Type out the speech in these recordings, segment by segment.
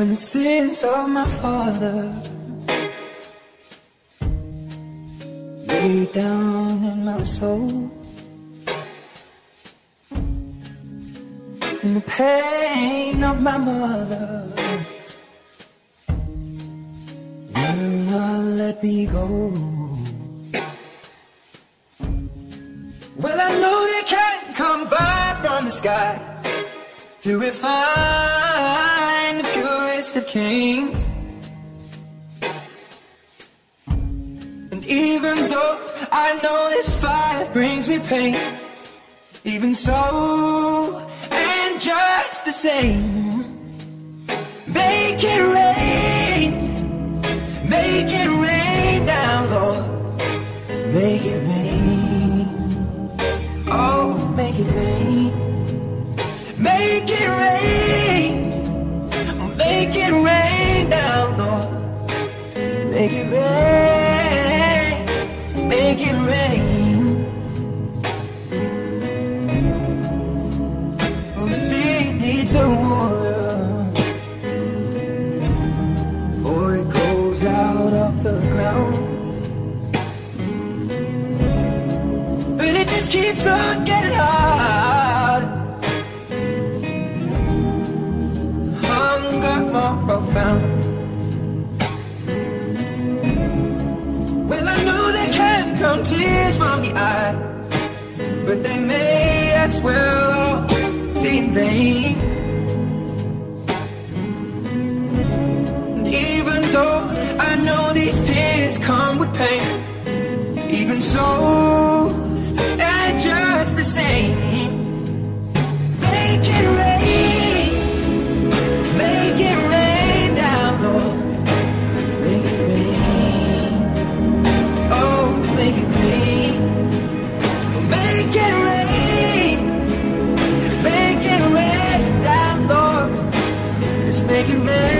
when the sins of my father lay down in my soul. In the pain of my mother will not let me go. Well, I know they can't come fire from the sky to refine of kings. And even though I know this fire brings me pain, even so, and just the same, make it rain, make it rain down, Lord, make it rain, oh, make it rain. Make it rain, make it rain down, Lord. Make it rain, make it rain. Oh, sea needs the water, for it goes out of the ground. But it just keeps on getting hard. From the eye, but they may as well all be in vain. And even though I know these tears come with pain, even so, and just the same, make it Make it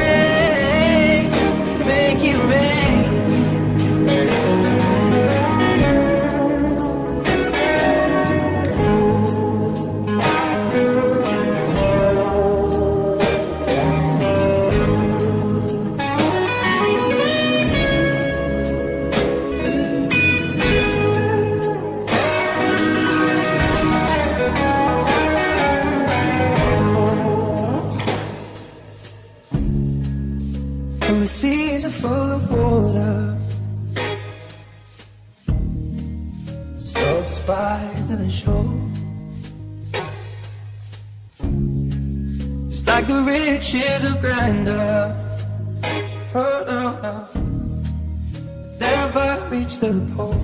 slopes by the shore. It's like the riches of grandeur. Oh no, no, never reach the pole.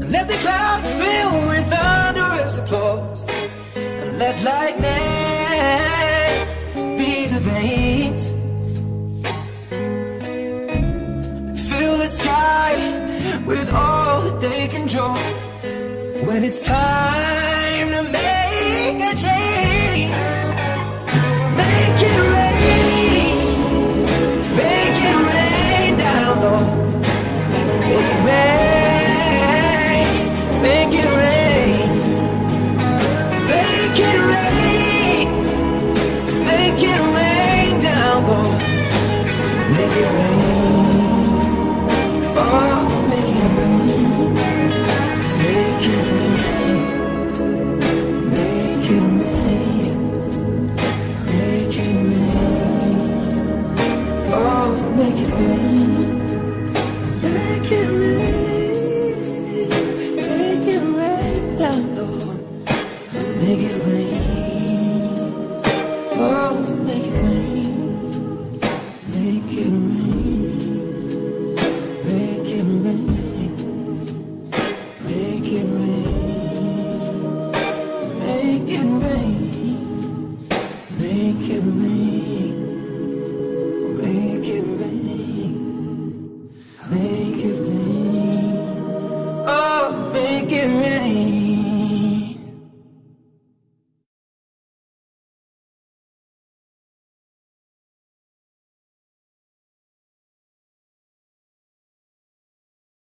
And let the clouds fill with thunderous applause, and let lightning be the veins. With all that they control. When it's time to make a change. Make it real.